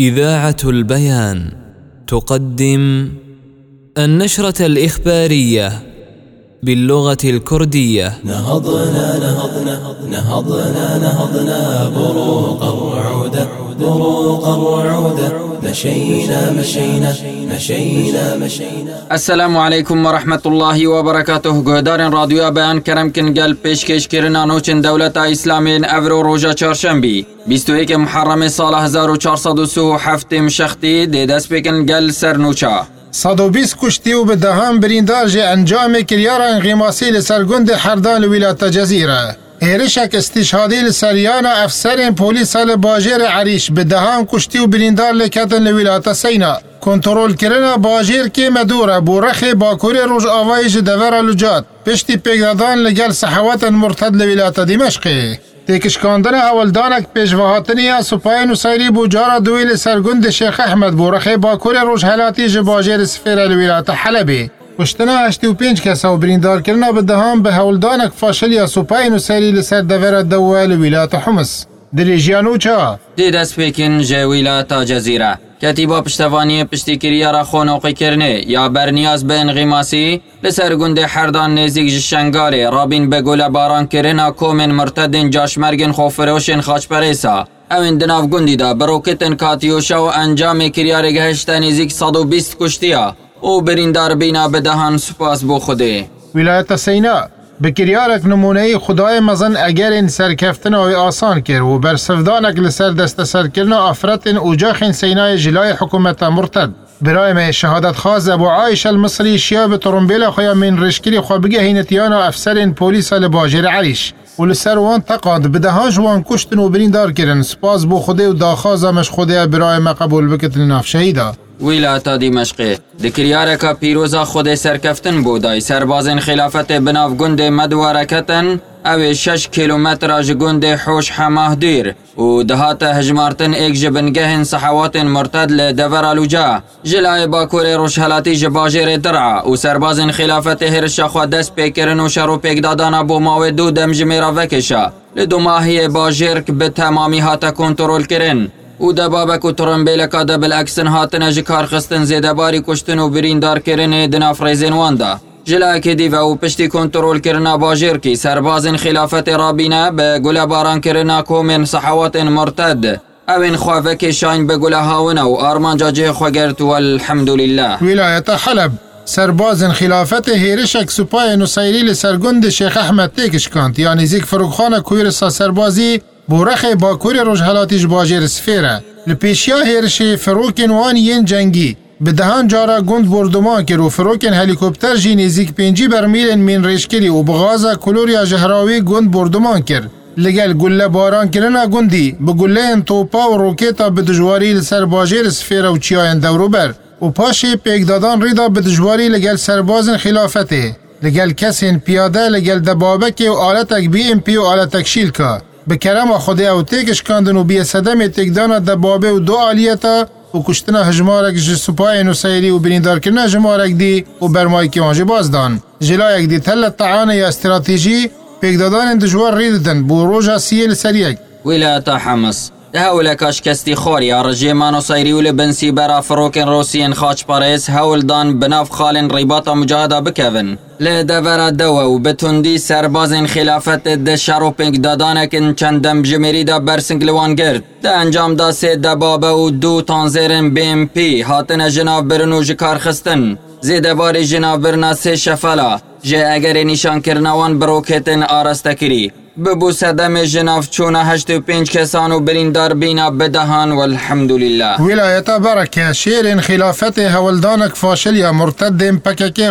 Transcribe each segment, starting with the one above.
إذاعة البيان تقدم النشرة الإخبارية. باللغة الكردية. نهضنا نهضنا نهضنا نهضنا بروق الرعودة بروق الرعودة مشينا مشينا مشينا مشينا. السلام عليكم ورحمة الله وبركاته. گهدارن رادیو بیان کرم کن گل پیشکش کرنا نوچن دولت اسلامین افرو روژا چارشنبی 21 محرم سال 1437 مشختی دی دست بکن گل سرنوچا 120 کشتی و به دهم جه انجام کریاران غیماسی لسرگند حردان ولایت جزیره. ایرشک استشهادی لسریان افسر پولیس باجر عریش به دهان کشتی و بریندار لکتن ولایت سینا. کنترل کردن باجر که مدوره بورخ باکور روز آوایش دور لجات. پشتی پیگدادان لگل صحوات مرتد لولات دمشقی تێکشکاندنە هەوڵدانێک پێشڤهاتنیە سوپای نووسری بوو جارە دوی لە سەرگوندی شێخ ئەحمد بۆ ڕەخێ باکوورێ ڕۆژهلاتی ji باژێر سفێرە لە ویلاتە حەلەبێ. کشتنا 85 کەسە و بریندارکردنا بە دەهان بە هەوڵدانێک فاشلیە سوپای نووسری لەسەر دەڤێرە دەوە لە ویلاتە حمس درێژیان چا؟ دی دست بکن جه ویلایت جزیره کتیبا پشتوانی پشتیکریارا خونوقی کرنه یا برنیاز به انغیماسی لسر گند حردان نزیک جشنگاره رابین به گل باران کرنا کومن مرتدن جاشمرگن خوفروشن خاچپریسا اوین دناف گندی دا بروکتن کاتیوشا و انجام کریار گهشت نزیک 120 کشتیا او بریندار بینا بدهان سپاس بو خوده ویلایەتە سەینا. بکریارێک نمونەی خدای مەزن ئەگەرین سەرکەفتنەوەی ئاسان کرد و بەرسەفدانێک لەسەر دەستە سەرکردن ئافرەتین ئوجاخین سەینای ژلای حکوومەتە مرتد. برایمە شهادت خازە بۆ عیش المصری شیا بە تڕمبیلە خۆیان من ڕشکری خۆ بگەهینەتیانە ئەفسەرین پۆلیسە لە باژێر عریش. و لەسەر وان تەقات بدەها جوان کوشتن و بریندارکردن سپاس بۆ خودێ و داخازەمەش خودەیە برایمە قبول بکتن نافشەیدا. ویلاتا دیمشقی دکریارکا پیروزا خود سرکفتن بودای سربازین خلافت بناف گند مدوارکتن أو شش کیلومتر از گند حوش حماه دیر و دهات هجمارتن ایک جبنگهن صحوات مرتد لدور الوجا جلای باکور روشهلاتی جباجر درع و سربازین خلافت هرشا خود دست پیکرن و شروع پیک دادانا بو ماوی دو دم جمیرا وکشا لدو ماهی باجر به تمامی هاتا کنترول کرن و دبابک و ترمبیلکا ده بالعکسن هاتنه جی کار خستن زیدباری کشتن و بریندار کرنه دنا فریزین واندا جلاکی دیو و پشتی کنترول کرنا باجر کی سربازن خلافت رابینه به گل باران کرنا کومن صحوات مرتد اوین خوافک شاین به گل هاونه و آرمان جاجه خوگرت والحمدلله ویلایەتە حەلب سربازن خلافەت هێرشێک سوپای نووسری لە سەرگوندی شێخ ئەحمد تێکشکاند یا نزیک فروخانە کوێرسا سەربازی بۆ ڕەخی باکووری ڕۆژهڵاتیش باژێر سفێرە لە پێشیا هێرشی فرۆکن وان یەن جەنگی بدەهان جارە گوند بردومان کرد و فرۆکن هەلیکۆپتەر ژی نزیک پێنجی بەرمیلن مین ڕێژکردی و بغازە کلوریا ژەهراوی گوند بردومان کرد لەگەل گولە بارانکردنا گوندی بە گولەیەن تۆپا و ڕۆکێتا بە دژواری لەسەر باژێر سفێرە و چیایەن دەوروبەر و پاشێ پێکدادان ڕێدا بە دژواری لەگەل سەربازن خلافەتێ لەگەل کەسێن پیادە لەگەل دەبابەکێ و ئالەتێک BMP و ئالەتەک شیلکە به کرم خودی أو تیکش کندن و بیه صدم تکدان دبابه و دو آلیتا و کشتنا هجمارک جی سپای نوسیری و بریندار کرنا هجمارک دی و برمای که وانجی بازدان جلایک دی تل تعانه یا استراتیجی پیکدادان دجوار ریددن بو روژا سیل سریک. ولاتا حمص دها ولکاش کستی خوری و سەیری و لە بنسی بەرا خاچ پاریس هول هەولدان بناف خالن ریباتا مجادا بکەون. لێ دەڤرە دو و بتوندی سەربازین خلافەت دە چندم جمیری دا ژمێریدا بەرسنگ گرد گرت انجام دا سێ دەبابە و دو تانزێرن BMP هاتنە ژناو برن و ji کارخستن. زێدەباری ژناو برنا شفلا شەفەلا اگر ئەگەری نیشانکردنەوەن بڕۆکێتن ئاراستەکری. ببو سدم جناف چونه هشت و پنج کسان و بریندار بینا بدهان والحمد لله ولاية بركة شيرين خلافت هولدانك فاشليا مرتد پککی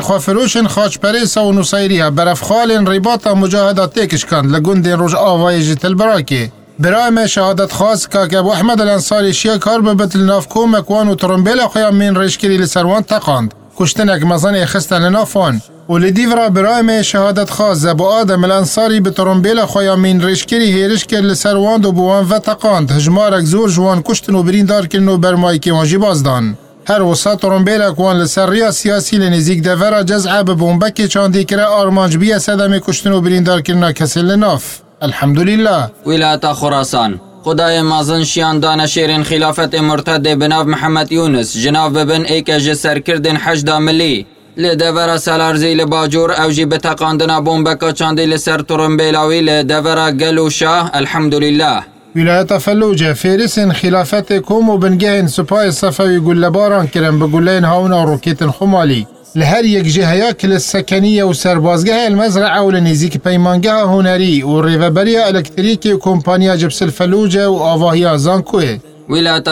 خاچ پریسا و نصيريا برف خالن رباطا مجاهدة تيكش كان لگوند روش آوای جت البراكي برایم شهادت خاص که ابو احمد الانصاری شیه کار به بتل ناف کومک وان و ترمبیل خیام من ریشکری لسروان تقاند کشتنک مزن خستن لنافان و لدیورا برایم شهادت خاص. ابو آدم الانصاری به ترمبیل خویا من ریشکری هیرش کرد لسروان و بوان و تقاند. هجمارک زور جوان کشتن و برین دار کردن و برمایی که وانجی بازدان. هر وسا ترمبیل کوان لسر ریا سیاسی لنزیک دورا جزعة به بومبکی چاندی کرا آرمانج بیه صدم کشتن و برین دار کردن کسی لناف. الحمد لله ولاية خراسان. خدای مازن شیان دانشیرین خلافت مرتد بناو محمد یونس. جناب ببن ایک جه سرکردن حجدا ملی. لدورا سالارزی لباجور أو جی بتقاندنا بومبکا چاندی لسر ترنبیلاوی لدورا گلو شاه الحمدلله ولایت فلوجه فیرسین خلافت کوم و بنگهین سپای صفوی گلباران کرن بگلین هاونا روکیتن خمالی لهر یک جهه کل سکنیه و سربازگه المزرعه و لنزیک پیمانگه هنری و ریوبری الکتریکی و کمپانیا جبس الفلوجه و آواهی زانکوه ولایت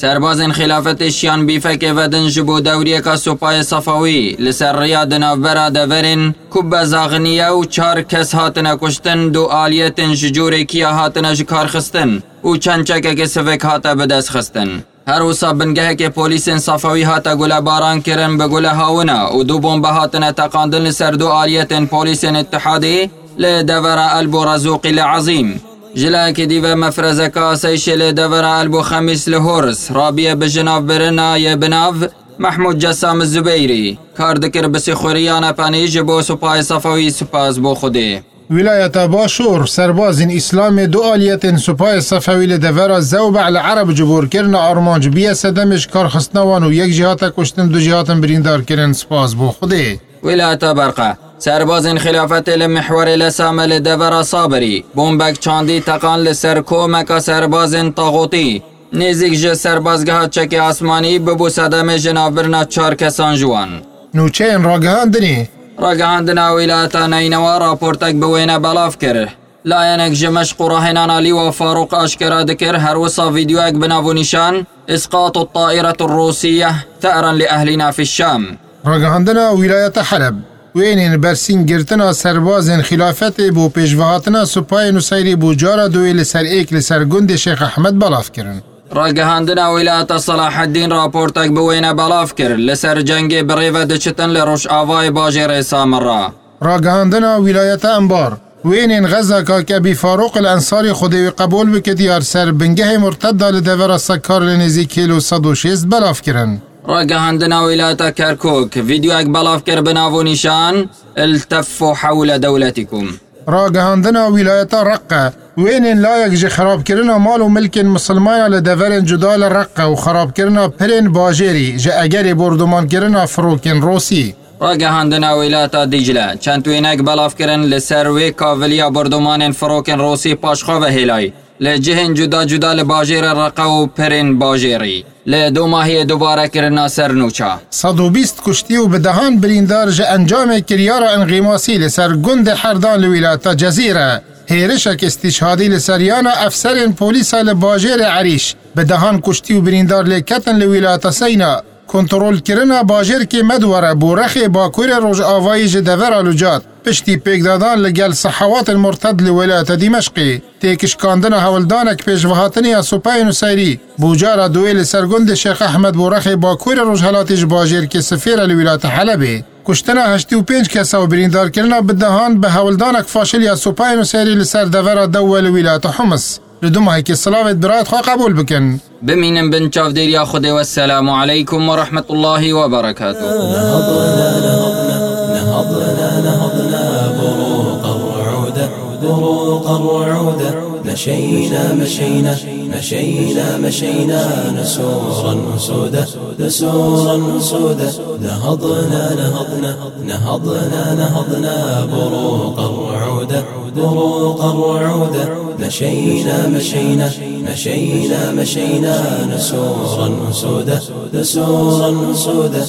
سربازن خلافت شیان بیفک ودن جبو دوریه که سپای صفوی لسر ریاد نافبرا دورن کب زاغنیه و چار کس هاتن کشتن دو آلیتن ججور کیا هاتن جکار خستن. و چند چکه که سفک هاتا بدست خستن. هر وسا بنگه که پلیس صفوی هاتا گل باران کرن به هاونا و دو بمب هاتن تقاندن لسر دو آلیتن پلیس اتحادی لدور البو رزوقی لعظیم جلاك ديفا مفرزكا سيشل دفر البو خميس لهورس. رابية بجناف برنا يا بناف محمود جسام الزبيري کار دکر بسی خوریان پنیج بو سپای صفوی سپاس بو خوده ولاية باشور سربازين إسلام دو آلية سپای صفوي لدفر زوبع العرب جبور كرنا أرمانج بيا سدمش كار خسنوان و یک جهات کشتن دو جهات بريندار كرن سپاس بو خوده ولاية برقه. سرباز خلافت المحور لسامل دور صابری. بومبک چاندی تقان لسر کومک سرباز طاغوتی. نزیک جه سربازگاه چک آسمانی ببو صدم جنابرنا چار کسان جوان. نوچین راگهاندنی راگهاندنا ویلاتا نینوا راپورتک بوینه بلاف کر. لاینک جمشق راهنان علی و فاروق آشکرا دکر هر وصا فيديوك بنافو نشان اسقاط الطائرة الروسية ثأرا لأهلنا في الشام. راگهاندنا ولاية حلب وینین برسین گرتنا سربازن خلافت بو پیشوهاتنا سپای نسیری بو جارا دوی لسر ایک لسر گند شیخ احمد بلاف کرن. ڕاگەهاندنا ویلاتە سەلاحەدین راپۆرتێک بوێنە بەڵاف کرد. لەسەر جەنگێ بڕێوە دەچتن لە ڕۆژ ئاوای باژێڕێ سامڕا راگهاندنا ولایت انبار. وینین غزا که بی فاروق الانصاری خودی قبول بکد یار سر بنگه مرتد لدور سکار لنزی کیلو 106 بلاف کرن. ڕاگەهاندنا ویلاتە کەرکک ڤیددیوەک بەڵاف کرد بناو و نیشان التەف حول دەولەتیکم. راگهاندنا ولایت رقة. وینین لایک جی خراب کرنا مال و ملک مسلمان لدورن جدال رقة. و خراب کرنا پرین باجری جه اگر بردمان کرنا فروکن روسی ڕاگەهاندنا ویلاتە دیجلە چەند توێنێک بەڵافکردن لە سەروێ کاڤلیا بردومانên فرۆکن ڕۆسی پاشخۆڤە هێلای لە جودا جودا لە باژێرە ڕقە و پرên باژێری. لە دوماهەیە دووبارەکردنا سەر نوچا. 120 کشتی و به دهان بریندار جه انجام کریار انغیماسی لسر گند حردان لویلاتا جزیره. هیرشک استشهادی لسریانا افسرین پولیسا لباجیر عریش. به دهان کشتی و بریندار لکتن لویلاتا سینا. کنترل کرنا باجر که مدوره بورخ باکور روژ آوایی جدور آلوجات پشتی پیک دادان لگل صحوات المرتد لولایت دمشقی تیکشکاندن هولدانک پیشوهاتنی سپای نسیری بوجارا دویل سرگند شیخ احمد بورخ باکور روژ حالاتیش باجر که سفیر لولایت حلبه کشتنا هشتی و پنج کسا و بریندار کرنا بدهان به هولدانک فاشل یا سپای نسیری لسر دور دول ولایت حمص لدوم هيك الصلاة برات خو قبول بكن بمين بن شاف دير يا خدي والسلام عليكم ورحمة الله وبركاته نهضنا نهضنا نهضنا نهضنا بروق الرعودة بروق الرعودة مشينا مشينا مشينا مشينا. نسورا أسودا نسورا أسودا نهضنا نهضنا نهضنا نهضنا. بروق الرعودة بروق الرعودة مشينا مشينا مشينا مشينا. نسورا أسودا نسورا أسودا